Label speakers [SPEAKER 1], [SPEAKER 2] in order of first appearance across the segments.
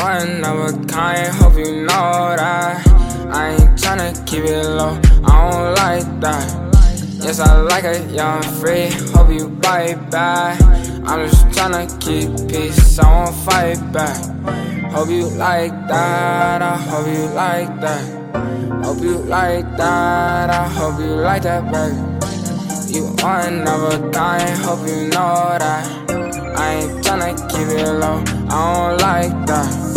[SPEAKER 1] one of a kind, hope you know that. I ain't tryna keep it low, I don't like that. Yes, I like it, young free, hope you bite back. I'm just tryna keep peace, I won't fight back. Hope you like that, I hope you like that. Hope you like that, I hope you like that, baby. You one of a kind, hope you know that. I ain't tryna keep it low, I don't like that.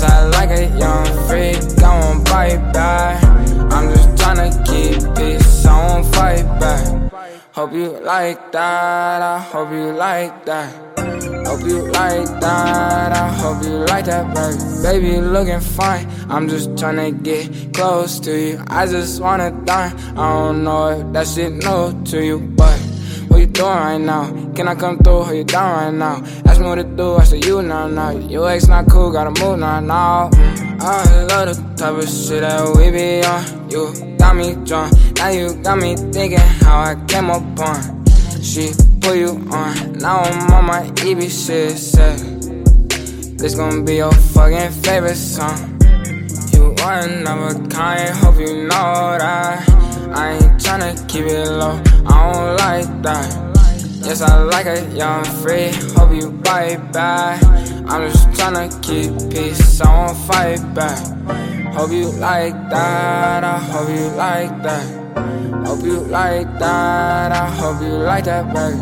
[SPEAKER 1] Yes, I like a young freak, I won't bite back. I'm just tryna keep peace, I won't fight back. Hope you like that, I hope you like that. Hope you like that, I hope you like that, baby. Baby, looking fine. I'm just tryna get close to you. I just wanna die. I don't know if that shit new to you, but what you doing right now? Can I come through? Hold you down right now? Ask me what to do, I say you now, now. Your ex not cool, gotta move now, now. I love the type of shit that we be on. You got me drunk, now you got me thinking how I came up on. She put you on, now I'm on my EB shit, said. This gon' be your fucking favorite song. You one of a kind, hope you know that. I ain't tryna keep it low, I don't like that. Yes, I like it, young free, hope you bite back. I'm just tryna keep peace, I won't fight back. Hope you like that, I hope you like that. Hope you like that, I hope you like that, baby.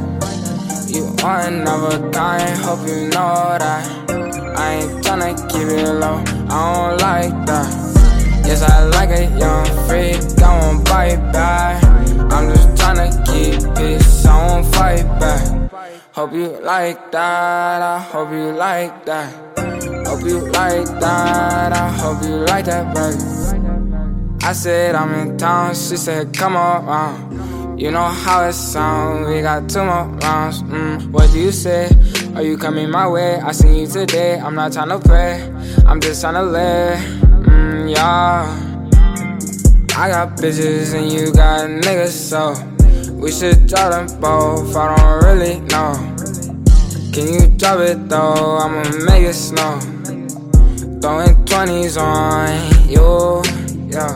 [SPEAKER 1] You one of a kind, hope you know that. I ain't tryna keep it low, I don't like that. Yes, I like a young freak, I won't bite back. Fight back. Hope you like that, I hope you like that. Hope you like that, I hope you like that, baby. I said I'm in town, she said come around. You know how it sounds, we got two more rounds. Mm, what do you say? Are you coming my way? I see you today, I'm not trying to play. I'm just trying to live, mm, yeah. I got bitches and you got niggas, so we should drop them both. I don't really know. Can you drop it though? I'ma make it snow. Throwing 20s on you, yeah.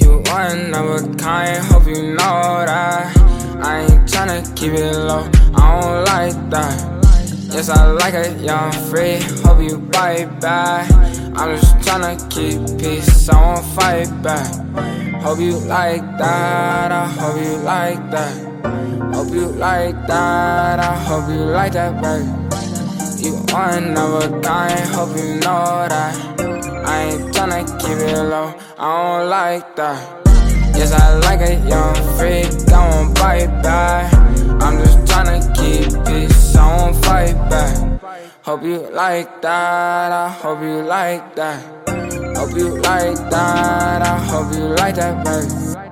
[SPEAKER 1] You one of a kind, hope you know that. I ain't tryna keep it low, I don't like that. Yes, I like it, young free, hope you bite back. I'm just tryna keep peace, I won't fight back. Hope you like that, I hope you like that. Hope you like that, I hope you like that, baby. You one of a kind, hope you know that. I ain't tryna keep it low, I don't like that. Yes, I like a young freak, I won't bite back. I'm just tryna Hope you like that, I hope you like that. Hope you like that, I hope you like that, baby.